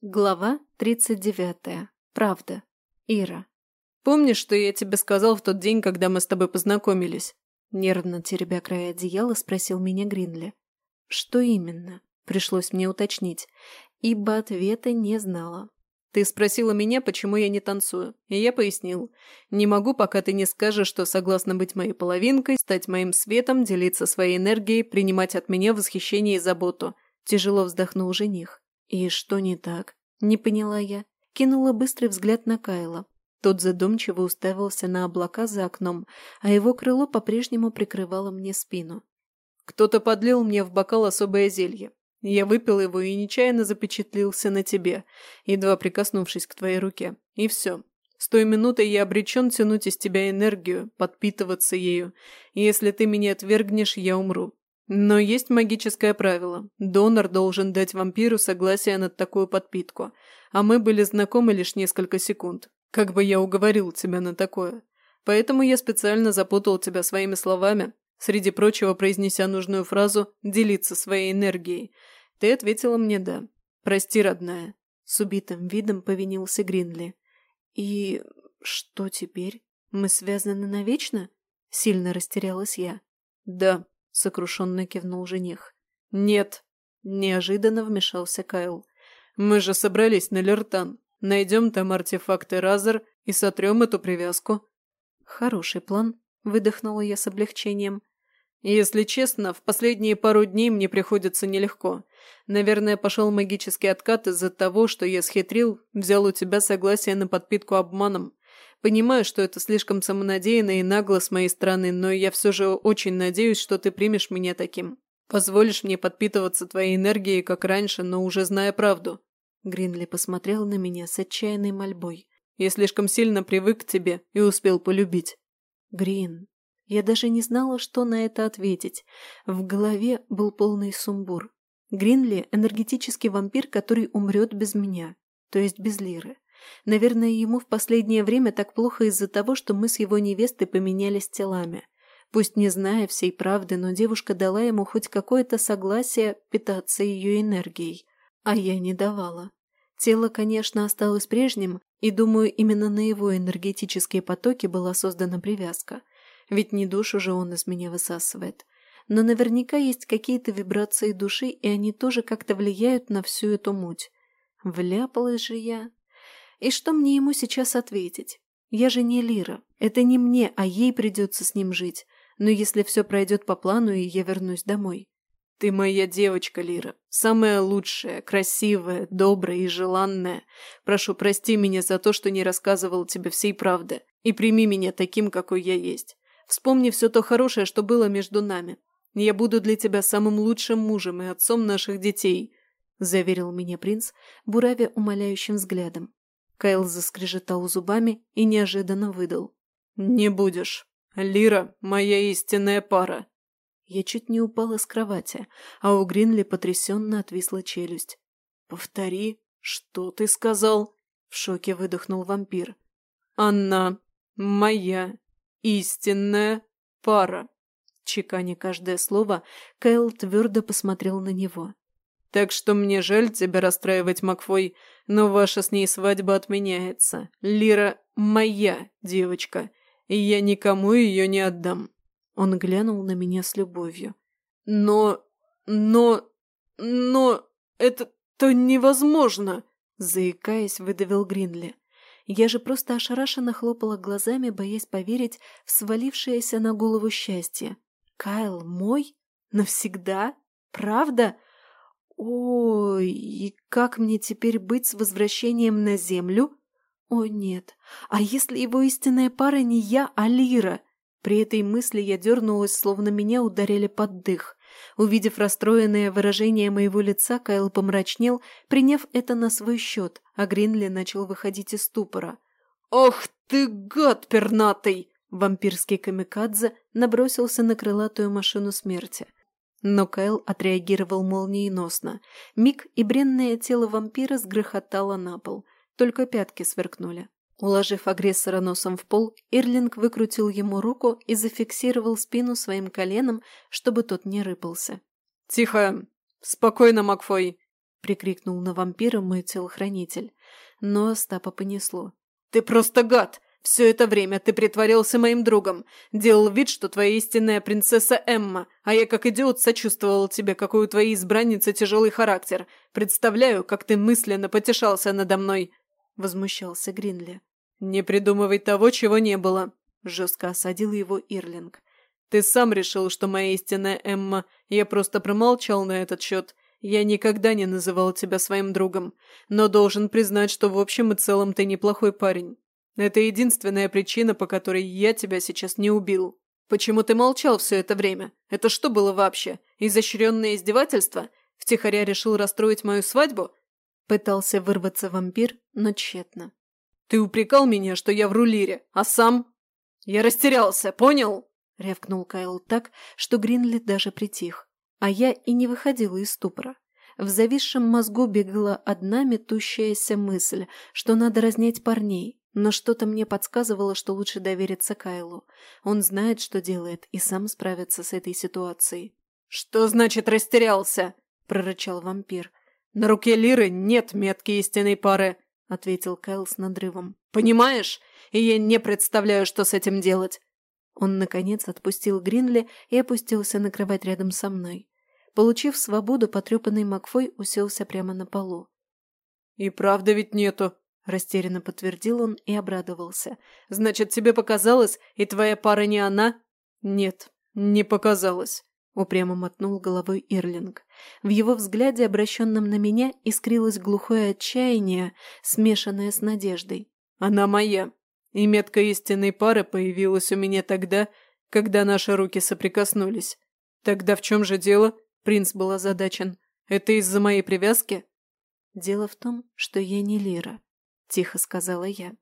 Глава 39. Правда. Ира. «Помнишь, что я тебе сказал в тот день, когда мы с тобой познакомились?» Нервно теребя край одеяла, спросил меня Гринли. «Что именно?» Пришлось мне уточнить, ибо ответа не знала. «Ты спросила меня, почему я не танцую, и я пояснил. Не могу, пока ты не скажешь, что согласна быть моей половинкой, стать моим светом, делиться своей энергией, принимать от меня восхищение и заботу». Тяжело вздохнул жених. «И что не так?» Не поняла я. Кинула быстрый взгляд на Кайла. Тот задумчиво уставился на облака за окном, а его крыло по-прежнему прикрывало мне спину. «Кто-то подлил мне в бокал особое зелье. Я выпил его и нечаянно запечатлился на тебе, едва прикоснувшись к твоей руке. И все. С той минуты я обречен тянуть из тебя энергию, подпитываться ею. И если ты меня отвергнешь, я умру. Но есть магическое правило. Донор должен дать вампиру согласие на такую подпитку. А мы были знакомы лишь несколько секунд. Как бы я уговорил тебя на такое. Поэтому я специально запутал тебя своими словами, среди прочего произнеся нужную фразу «делиться своей энергией». Ты ответила мне «да». «Прости, родная». С убитым видом повинился Гринли. «И что теперь? Мы связаны навечно?» Сильно растерялась я. «Да», — сокрушенно кивнул жених. «Нет», — неожиданно вмешался Кайл. «Мы же собрались на Лертан. Найдем там артефакты Разер и сотрем эту привязку». «Хороший план», — выдохнула я с облегчением. «Если честно, в последние пару дней мне приходится нелегко. Наверное, пошел магический откат из-за того, что я схитрил, взял у тебя согласие на подпитку обманом. Понимаю, что это слишком самонадеянно и нагло с моей стороны, но я все же очень надеюсь, что ты примешь меня таким. Позволишь мне подпитываться твоей энергией, как раньше, но уже зная правду». Гринли посмотрел на меня с отчаянной мольбой. «Я слишком сильно привык к тебе и успел полюбить». «Грин». Я даже не знала, что на это ответить. В голове был полный сумбур. Гринли – энергетический вампир, который умрет без меня, то есть без Лиры. Наверное, ему в последнее время так плохо из-за того, что мы с его невестой поменялись телами. Пусть не зная всей правды, но девушка дала ему хоть какое-то согласие питаться ее энергией. А я не давала. Тело, конечно, осталось прежним, и, думаю, именно на его энергетические потоки была создана привязка. Ведь не душу же он из меня высасывает. Но наверняка есть какие-то вибрации души, и они тоже как-то влияют на всю эту муть. Вляпалась же я. И что мне ему сейчас ответить? Я же не Лира. Это не мне, а ей придется с ним жить. Но если все пройдет по плану, и я вернусь домой. Ты моя девочка, Лира. Самая лучшая, красивая, добрая и желанная. Прошу, прости меня за то, что не рассказывал тебе всей правды. И прими меня таким, какой я есть. Вспомни все то хорошее, что было между нами. Я буду для тебя самым лучшим мужем и отцом наших детей», – заверил меня принц, буравя умоляющим взглядом. Кайл заскрежетал зубами и неожиданно выдал. «Не будешь. Лира – моя истинная пара». Я чуть не упала с кровати, а у Гринли потрясенно отвисла челюсть. «Повтори, что ты сказал?» – в шоке выдохнул вампир. «Она моя истинная пара». Чеканя каждое слово, Кайл твердо посмотрел на него. Так что мне жаль тебя расстраивать, Макфой, но ваша с ней свадьба отменяется. Лира моя девочка, и я никому ее не отдам». Он глянул на меня с любовью. «Но... но... но... это-то невозможно!» Заикаясь, выдавил Гринли. Я же просто ошарашенно хлопала глазами, боясь поверить в свалившееся на голову счастье. «Кайл мой? Навсегда? Правда?» Ой, и как мне теперь быть с возвращением на Землю? О нет, а если его истинная пара не я, а Лира? При этой мысли я дернулась, словно меня ударили под дых. Увидев расстроенное выражение моего лица, Кайл помрачнел, приняв это на свой счет, а Гринли начал выходить из ступора. «Ох ты, гад пернатый!» Вампирский камикадзе набросился на крылатую машину смерти. Но Кайл отреагировал молниеносно. Миг и бренное тело вампира сгрохотало на пол. Только пятки сверкнули. Уложив агрессора носом в пол, Ирлинг выкрутил ему руку и зафиксировал спину своим коленом, чтобы тот не рыпался. «Тихо! Спокойно, Макфой! — прикрикнул на вампира мой телохранитель. Но Остапа понесло. «Ты просто гад! Все это время ты притворялся моим другом, делал вид, что твоя истинная принцесса Эмма, а я как идиот сочувствовал тебе, какой у твоей избранницы тяжелый характер. Представляю, как ты мысленно потешался надо мной!» — возмущался Гринли. «Не придумывай того, чего не было!» — жестко осадил его Ирлинг. «Ты сам решил, что моя истинная Эмма. Я просто промолчал на этот счет. Я никогда не называл тебя своим другом, но должен признать, что в общем и целом ты неплохой парень. Это единственная причина, по которой я тебя сейчас не убил. Почему ты молчал все это время? Это что было вообще? Изощренное издевательство? Втихаря решил расстроить мою свадьбу?» Пытался вырваться вампир, но тщетно. «Ты упрекал меня, что я в рулире, а сам...» «Я растерялся, понял?» — рявкнул Кайл так, что Гринли даже притих. А я и не выходила из ступора. В зависшем мозгу бегала одна метущаяся мысль, что надо разнять парней, но что-то мне подсказывало, что лучше довериться Кайлу. Он знает, что делает, и сам справится с этой ситуацией. «Что значит растерялся?» – прорычал вампир. «На руке Лиры нет метки истинной пары», – ответил Кайл с надрывом. «Понимаешь? И я не представляю, что с этим делать». Он, наконец, отпустил Гринли и опустился на кровать рядом со мной. Получив свободу, потрепанный Макфой уселся прямо на полу. «И правда ведь нету», Растерянно подтвердил он и обрадовался. «Значит, тебе показалось, и твоя пара не она?» «Нет, не показалось», — упрямо мотнул головой Ирлинг. В его взгляде, обращенном на меня, искрилось глухое отчаяние, смешанное с надеждой. «Она моя, и метка истинной пары появилась у меня тогда, когда наши руки соприкоснулись. Тогда в чем же дело?» Принц был озадачен. «Это из-за моей привязки?» «Дело в том, что я не Лира», – тихо сказала я.